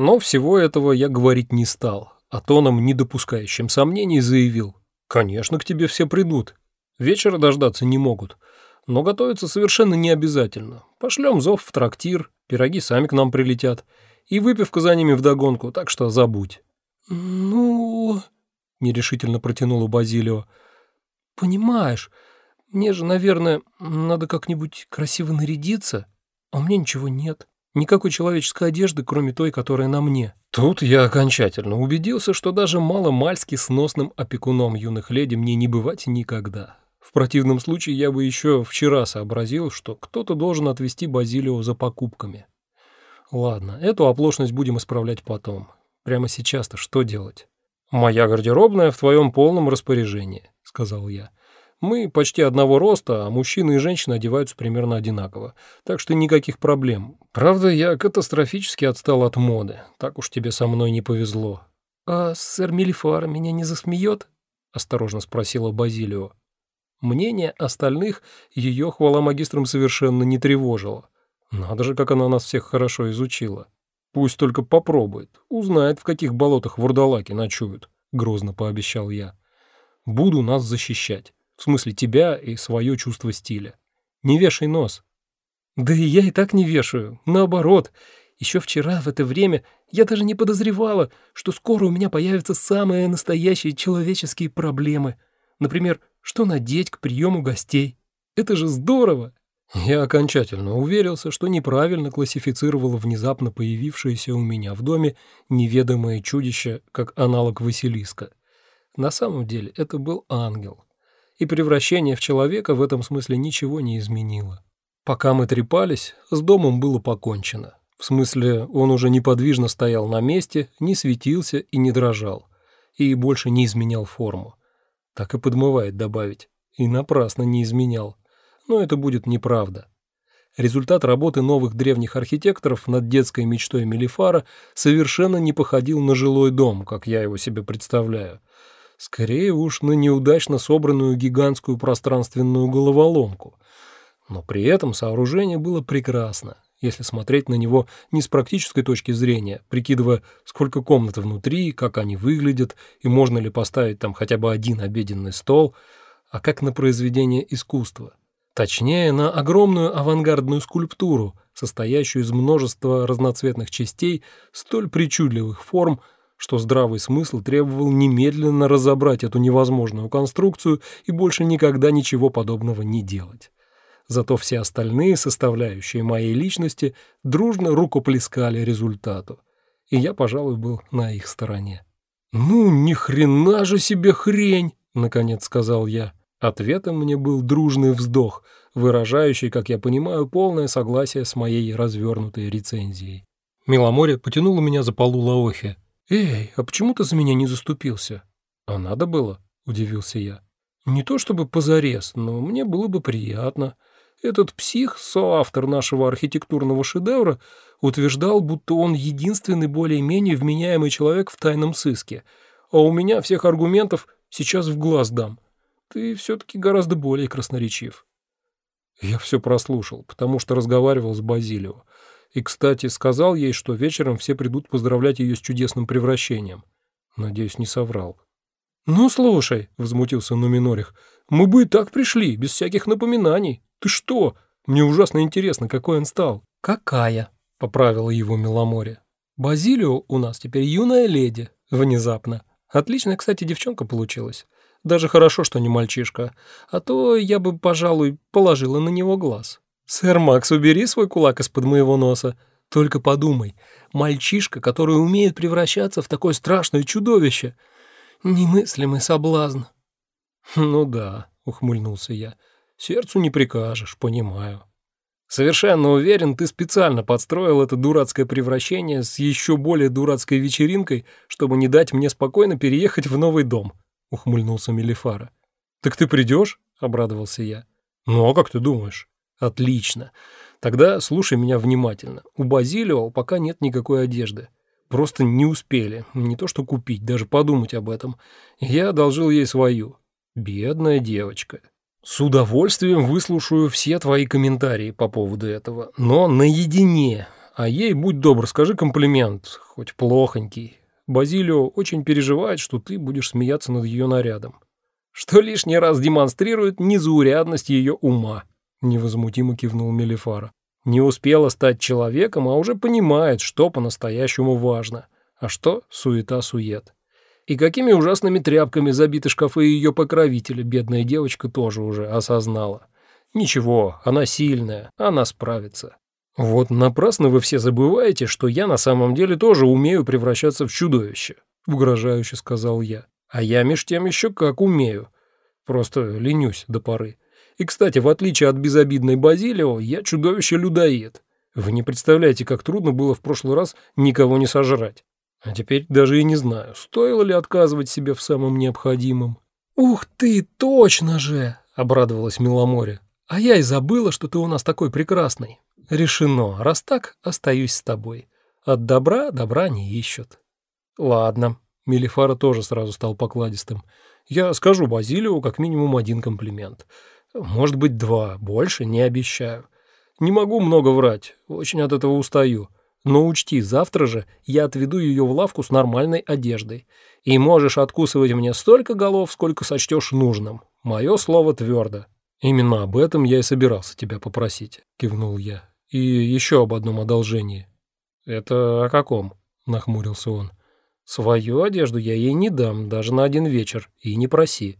Но всего этого я говорить не стал, а тоном, не допускающим сомнений, заявил. «Конечно, к тебе все придут. Вечера дождаться не могут. Но готовиться совершенно не обязательно. Пошлем зов в трактир, пироги сами к нам прилетят. И выпивка за ними вдогонку, так что забудь». «Ну...» — нерешительно протянула Базилио. «Понимаешь, мне же, наверное, надо как-нибудь красиво нарядиться, а у меня ничего нет. Никакой человеческой одежды, кроме той, которая на мне». Тут я окончательно убедился, что даже мало-мальски сносным опекуном юных леди мне не бывать никогда. В противном случае я бы еще вчера сообразил, что кто-то должен отвезти Базилио за покупками. Ладно, эту оплошность будем исправлять потом. Прямо сейчас-то что делать? «Моя гардеробная в твоем полном распоряжении», — сказал я. Мы почти одного роста, а мужчины и женщины одеваются примерно одинаково, так что никаких проблем. Правда, я катастрофически отстал от моды, так уж тебе со мной не повезло». «А сэр Мелифар меня не засмеет?» — осторожно спросила Базилио. Мнение остальных ее хвала магистрам совершенно не тревожило. Надо же, как она нас всех хорошо изучила. Пусть только попробует, узнает, в каких болотах вурдалаки ночуют, — грозно пообещал я. Буду нас защищать. В смысле тебя и свое чувство стиля. Не вешай нос. Да и я и так не вешаю. Наоборот. Еще вчера в это время я даже не подозревала, что скоро у меня появятся самые настоящие человеческие проблемы. Например, что надеть к приему гостей. Это же здорово! Я окончательно уверился, что неправильно классифицировал внезапно появившееся у меня в доме неведомое чудище как аналог Василиска. На самом деле это был ангел и превращение в человека в этом смысле ничего не изменило. Пока мы трепались, с домом было покончено. В смысле, он уже неподвижно стоял на месте, не светился и не дрожал, и больше не изменял форму. Так и подмывает добавить. И напрасно не изменял. Но это будет неправда. Результат работы новых древних архитекторов над детской мечтой Мелифара совершенно не походил на жилой дом, как я его себе представляю. Скорее уж на неудачно собранную гигантскую пространственную головоломку. Но при этом сооружение было прекрасно, если смотреть на него не с практической точки зрения, прикидывая, сколько комнат внутри, как они выглядят и можно ли поставить там хотя бы один обеденный стол, а как на произведение искусства. Точнее, на огромную авангардную скульптуру, состоящую из множества разноцветных частей столь причудливых форм, что здравый смысл требовал немедленно разобрать эту невозможную конструкцию и больше никогда ничего подобного не делать. Зато все остальные составляющие моей личности дружно рукоплескали результату, и я, пожалуй, был на их стороне. «Ну, ни хрена же себе хрень!» — наконец сказал я. Ответом мне был дружный вздох, выражающий, как я понимаю, полное согласие с моей развернутой рецензией. Миломоре потянуло меня за полу Лаохи, «Эй, а почему ты за меня не заступился?» «А надо было?» — удивился я. «Не то чтобы позарез, но мне было бы приятно. Этот псих, соавтор нашего архитектурного шедевра, утверждал, будто он единственный более-менее вменяемый человек в тайном сыске, а у меня всех аргументов сейчас в глаз дам. Ты все-таки гораздо более красноречив». Я все прослушал, потому что разговаривал с Базилио. И, кстати, сказал ей, что вечером все придут поздравлять ее с чудесным превращением. Надеюсь, не соврал. «Ну, слушай», — возмутился Нуминорих, — «мы бы и так пришли, без всяких напоминаний. Ты что? Мне ужасно интересно, какой он стал». «Какая?» — поправила его Меломоре. «Базилио у нас теперь юная леди, внезапно. Отличная, кстати, девчонка получилась. Даже хорошо, что не мальчишка, а то я бы, пожалуй, положила на него глаз». «Сэр Макс, убери свой кулак из-под моего носа. Только подумай, мальчишка, который умеет превращаться в такое страшное чудовище. Немыслимый соблазн». «Ну да», — ухмыльнулся я. «Сердцу не прикажешь, понимаю». «Совершенно уверен, ты специально подстроил это дурацкое превращение с еще более дурацкой вечеринкой, чтобы не дать мне спокойно переехать в новый дом», — ухмыльнулся Мелифара. «Так ты придешь?» — обрадовался я. «Ну а как ты думаешь?» Отлично. Тогда слушай меня внимательно. У Базилио пока нет никакой одежды. Просто не успели. Не то что купить, даже подумать об этом. Я одолжил ей свою. Бедная девочка. С удовольствием выслушаю все твои комментарии по поводу этого. Но наедине. А ей, будь добр, скажи комплимент, хоть плохонький. Базилио очень переживает, что ты будешь смеяться над ее нарядом. Что лишний раз демонстрирует незаурядность ее ума, невозмутимо кивнул Мелифара. Не успела стать человеком, а уже понимает, что по-настоящему важно, а что суета-сует. И какими ужасными тряпками забиты шкафы ее покровителя, бедная девочка тоже уже осознала. Ничего, она сильная, она справится. Вот напрасно вы все забываете, что я на самом деле тоже умею превращаться в чудовище, угрожающе сказал я. А я меж тем еще как умею. Просто ленюсь до поры. И, кстати, в отличие от безобидной Базилио, я чудовище-людоед. Вы не представляете, как трудно было в прошлый раз никого не сожрать. А теперь даже и не знаю, стоило ли отказывать себе в самом необходимом. «Ух ты, точно же!» — обрадовалась Миломоре. «А я и забыла, что ты у нас такой прекрасный. Решено, раз так, остаюсь с тобой. От добра добра не ищут». «Ладно». Мелифара тоже сразу стал покладистым. «Я скажу Базилио как минимум один комплимент. Может быть, два, больше не обещаю. Не могу много врать, очень от этого устаю. Но учти, завтра же я отведу ее в лавку с нормальной одеждой. И можешь откусывать мне столько голов, сколько сочтешь нужным. Мое слово твердо. «Именно об этом я и собирался тебя попросить», — кивнул я. «И еще об одном одолжении». «Это о каком?» — нахмурился он. «Свою одежду я ей не дам, даже на один вечер, и не проси.